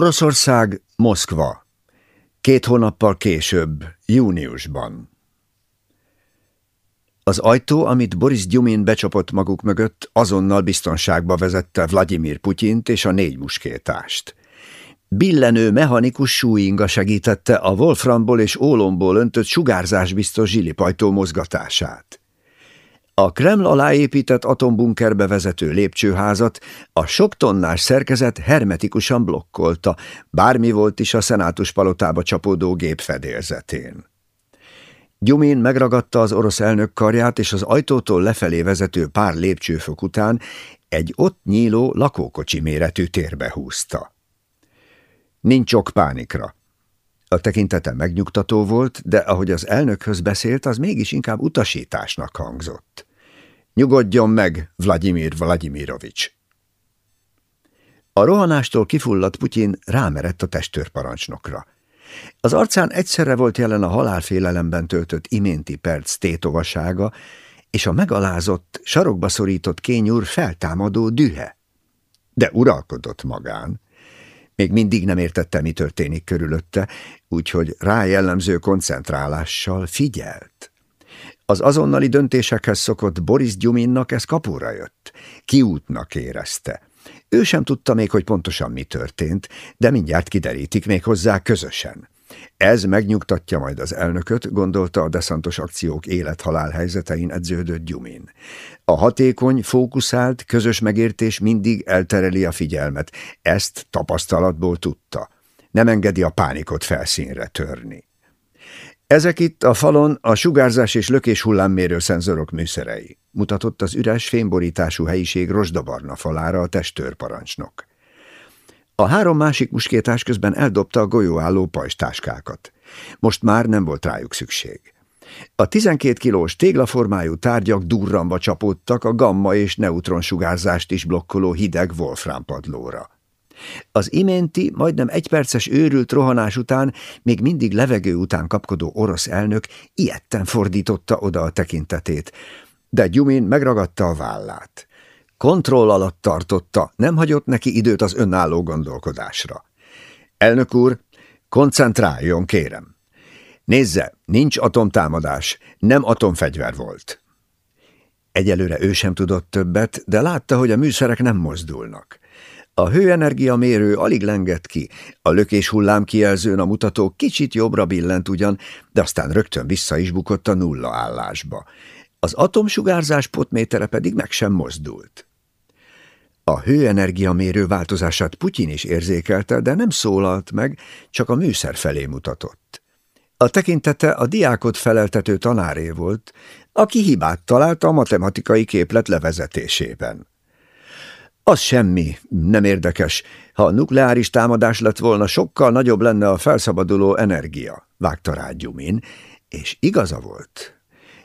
Oroszország, Moszkva. Két hónappal később, júniusban. Az ajtó, amit Boris Gyumin becsapott maguk mögött, azonnal biztonságba vezette Vladimir Putyint és a négy muskétást. Billenő mechanikus súlyinga segítette a Wolframból és ólomból öntött sugárzásbiztos zsilipajtó mozgatását. A Kreml alá épített atombunkerbe vezető lépcsőházat a sok tonnás szerkezet hermetikusan blokkolta, bármi volt is a szenátus palotába csapódó gép fedélzetén. Gyumin megragadta az orosz elnök karját, és az ajtótól lefelé vezető pár lépcsőfok után egy ott nyíló lakókocsi méretű térbe húzta. Nincs ok pánikra. A tekintete megnyugtató volt, de ahogy az elnökhöz beszélt, az mégis inkább utasításnak hangzott. Nyugodjon meg, Vladimir Vladimirovics! A rohanástól kifulladt Putyin rámerett a testőrparancsnokra. Az arcán egyszerre volt jelen a halálfélelemben töltött iménti perc tétovasága, és a megalázott, sarokba szorított kényúr feltámadó dühe. De uralkodott magán. Még mindig nem értette, mi történik körülötte, úgyhogy rájellemző koncentrálással figyelt. Az azonnali döntésekhez szokott Boris Gyuminnak ez kapura jött. Kiútnak érezte. Ő sem tudta még, hogy pontosan mi történt, de mindjárt kiderítik még hozzá közösen. Ez megnyugtatja majd az elnököt, gondolta a deszantos akciók élet-halál helyzetein edződött Gyumin. A hatékony, fókuszált, közös megértés mindig eltereli a figyelmet. Ezt tapasztalatból tudta. Nem engedi a pánikot felszínre törni. Ezek itt a falon a sugárzás és lökés hullámmérő szenzorok műszerei, mutatott az üres fényborítású helyiség rozsdabarna falára a testőrparancsnok. A három másik muskétás közben eldobta a golyóálló pajstáskákat. Most már nem volt rájuk szükség. A 12 kilós téglaformájú tárgyak durramba csapódtak a gamma és neutron sugárzást is blokkoló hideg Wolfram padlóra. Az iménti, majdnem egyperces őrült rohanás után, még mindig levegő után kapkodó orosz elnök ilyetten fordította oda a tekintetét, de Gyumin megragadta a vállát. Kontroll alatt tartotta, nem hagyott neki időt az önálló gondolkodásra. Elnök úr, koncentráljon, kérem. Nézze, nincs atomtámadás, nem atomfegyver volt. Egyelőre ő sem tudott többet, de látta, hogy a műszerek nem mozdulnak. A hőenergia mérő alig lengett ki, a lökés hullám kijelzőn a mutató kicsit jobbra billent ugyan, de aztán rögtön vissza is bukott a nulla állásba. Az atomsugárzás potmétere pedig meg sem mozdult. A hőenergia mérő változását Putyin is érzékelte, de nem szólalt meg, csak a műszer felé mutatott. A tekintete a diákot feleltető tanáré volt, aki hibát találta a matematikai képlet levezetésében. Az semmi, nem érdekes. Ha nukleáris támadás lett volna, sokkal nagyobb lenne a felszabaduló energia, vágta rá Gyumin, és igaza volt.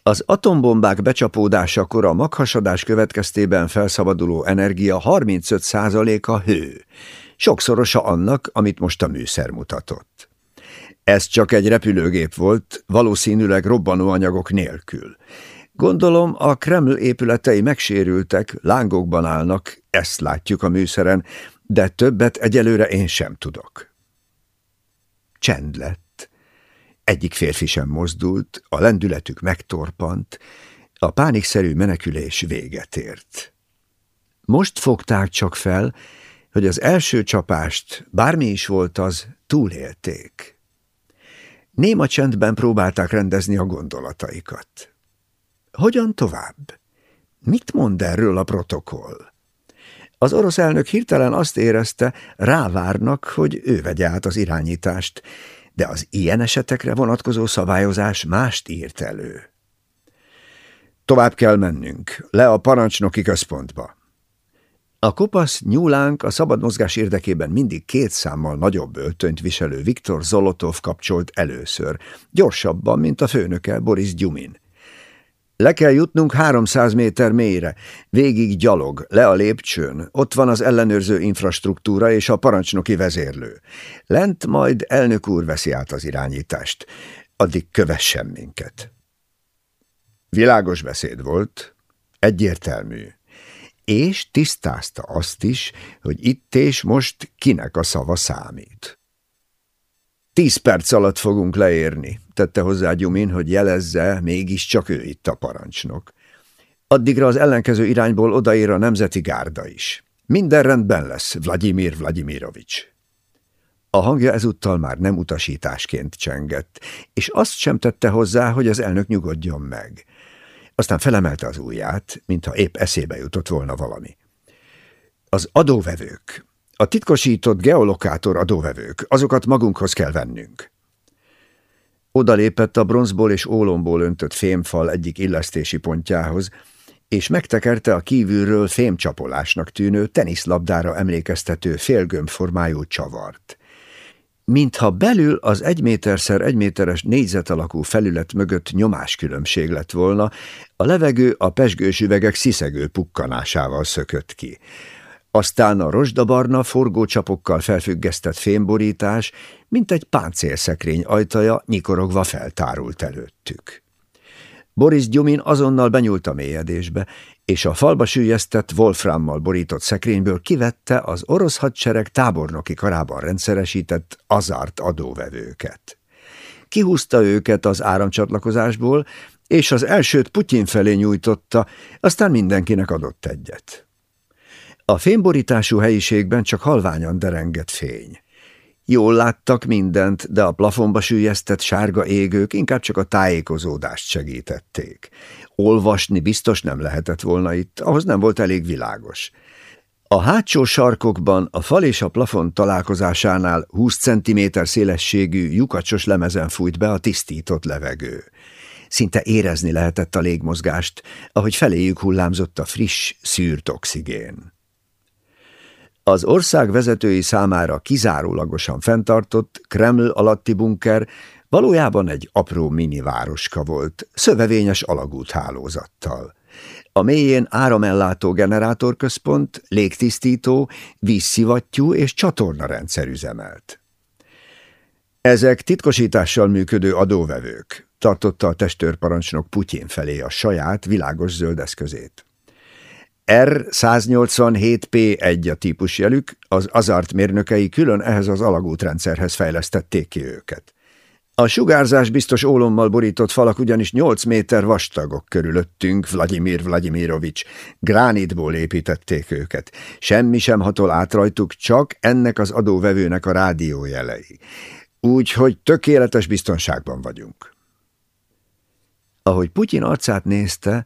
Az atombombák becsapódásakor a maghasadás következtében felszabaduló energia 35%-a hő, sokszorosa annak, amit most a műszer mutatott. Ez csak egy repülőgép volt, valószínűleg robbanóanyagok nélkül. Gondolom, a Kreml épületei megsérültek, lángokban állnak, ezt látjuk a műszeren, de többet egyelőre én sem tudok. Csend lett. Egyik férfi sem mozdult, a lendületük megtorpant, a pánikszerű menekülés véget ért. Most fogták csak fel, hogy az első csapást, bármi is volt az, túlélték. Néma csendben próbálták rendezni a gondolataikat. Hogyan tovább? Mit mond erről a protokoll? Az orosz elnök hirtelen azt érezte, rávárnak, hogy ő vegye át az irányítást, de az ilyen esetekre vonatkozó szabályozás mást írt elő. Tovább kell mennünk, le a parancsnoki központba. A kopasz nyúlánk a szabad mozgás érdekében mindig két számmal nagyobb öltönyt viselő Viktor Zolotov kapcsolt először, gyorsabban, mint a főnöke Boris Gyumin. Le kell jutnunk 300 méter mélyre, végig gyalog, le a lépcsőn, ott van az ellenőrző infrastruktúra és a parancsnoki vezérlő. Lent majd elnök úr veszi át az irányítást, addig kövessen minket. Világos beszéd volt, egyértelmű. és tisztázta azt is, hogy itt és most kinek a szava számít. Tíz perc alatt fogunk leérni, tette hozzá Gyumin, hogy jelezze, mégiscsak ő itt a parancsnok. Addigra az ellenkező irányból odaér a nemzeti gárda is. Minden rendben lesz, Vladimir Vladimirovics. A hangja ezúttal már nem utasításként csengett, és azt sem tette hozzá, hogy az elnök nyugodjon meg. Aztán felemelte az ujját, mintha épp eszébe jutott volna valami. Az adóvevők, a titkosított geolokátor adóvevők, azokat magunkhoz kell vennünk. Oda lépett a bronzból és ólomból öntött fémfal egyik illesztési pontjához, és megtekerte a kívülről fémcsapolásnak tűnő teniszlabdára emlékeztető félgömbformájú csavart. Mintha belül az egy méterszer egy méteres négyzet alakú felület mögött nyomáskülönbség lett volna, a levegő a pesgős üvegek sziszegő pukkanásával szökött ki. Aztán a rozsdabarna forgócsapokkal felfüggesztett fémborítás, mint egy páncélszekrény ajtaja nyikorogva feltárult előttük. Boris Gyumin azonnal benyúlt a mélyedésbe, és a falba sűjesztett Wolframmal borított szekrényből kivette az orosz hadsereg tábornoki karában rendszeresített azárt adóvevőket. Kihúzta őket az áramcsatlakozásból, és az elsőt Putyin felé nyújtotta, aztán mindenkinek adott egyet. A fényborítású helyiségben csak halványan derengett fény. Jól láttak mindent, de a plafonba sűjesztett sárga égők inkább csak a tájékozódást segítették. Olvasni biztos nem lehetett volna itt, ahhoz nem volt elég világos. A hátsó sarkokban a fal és a plafon találkozásánál 20 cm szélességű lyukacsos lemezen fújt be a tisztított levegő. Szinte érezni lehetett a légmozgást, ahogy feléjük hullámzott a friss, szűrt oxigén. Az ország vezetői számára kizárólagosan fenntartott Kreml alatti bunker valójában egy apró minivároska volt, szövevényes alagúthálózattal. A mélyén áramellátó generátorközpont, légtisztító, vízszivattyú és csatornarendszer üzemelt. Ezek titkosítással működő adóvevők, tartotta a testőrparancsnok Putyin felé a saját világos zöld eszközét. R187P1 a típusjelük, az azárt mérnökei külön ehhez az alagútrendszerhez fejlesztették ki őket. A sugárzás biztos ólommal borított falak ugyanis 8 méter vastagok körülöttünk, Vladimir Vladimirovics. Gránitból építették őket. Semmi sem hatol át rajtuk, csak ennek az adóvevőnek a rádiójelei. Úgyhogy tökéletes biztonságban vagyunk. Ahogy Putyin arcát nézte,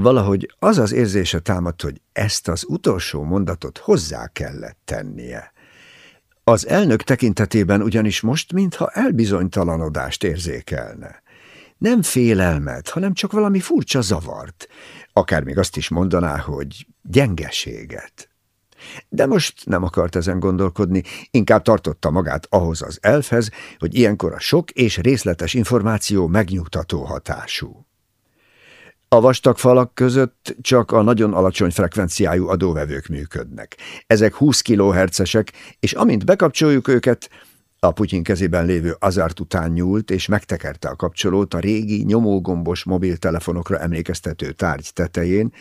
Valahogy az az érzése támadt, hogy ezt az utolsó mondatot hozzá kellett tennie. Az elnök tekintetében ugyanis most mintha elbizonytalanodást érzékelne. Nem félelmet, hanem csak valami furcsa zavart. Akár még azt is mondaná, hogy gyengeséget. De most nem akart ezen gondolkodni, inkább tartotta magát ahhoz az elfhez, hogy ilyenkor a sok és részletes információ megnyugtató hatású. A vastag falak között csak a nagyon alacsony frekvenciájú adóvevők működnek. Ezek 20 kHz-esek, és amint bekapcsoljuk őket, a Putyin kezében lévő azárt után nyúlt, és megtekerte a kapcsolót a régi, nyomógombos mobiltelefonokra emlékeztető tárgy tetején,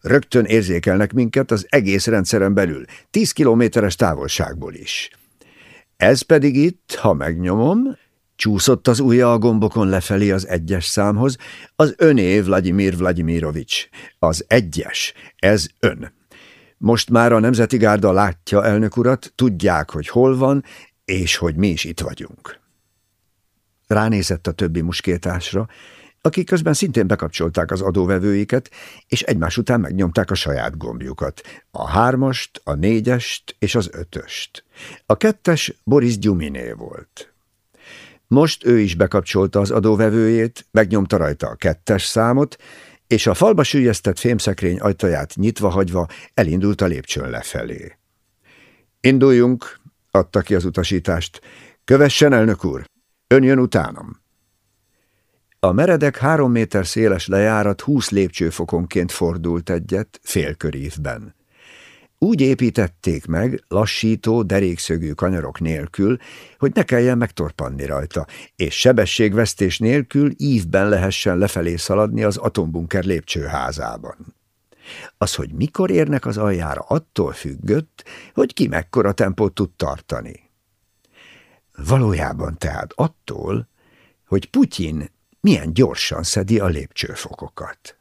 rögtön érzékelnek minket az egész rendszeren belül, 10 kilométeres távolságból is. Ez pedig itt, ha megnyomom, Csúszott az ujja a gombokon lefelé az egyes számhoz. Az öné, Vladimir Vladimirovics. Az egyes. Ez ön. Most már a Nemzeti Gárda látja elnök urat, tudják, hogy hol van, és hogy mi is itt vagyunk. Ránézett a többi muskétásra, akik közben szintén bekapcsolták az adóvevőiket, és egymás után megnyomták a saját gombjukat. A hármast, a négyest és az ötöst. A kettes Boris Gyuminé volt. Most ő is bekapcsolta az adóvevőjét, megnyomta rajta a kettes számot, és a falba sűjesztett fémszekrény ajtaját nyitva hagyva elindult a lépcsőn lefelé. Induljunk, adta ki az utasítást. Kövessen, elnök úr, ön jön utánam. A meredek három méter széles lejárat húsz lépcsőfokonként fordult egyet félkörívben. Úgy építették meg, lassító, derékszögű kanyarok nélkül, hogy ne kelljen megtorpanni rajta, és sebességvesztés nélkül ívben lehessen lefelé szaladni az atombunker lépcsőházában. Az, hogy mikor érnek az aljára, attól függött, hogy ki mekkora tempót tud tartani. Valójában tehát attól, hogy Putyin milyen gyorsan szedi a lépcsőfokokat.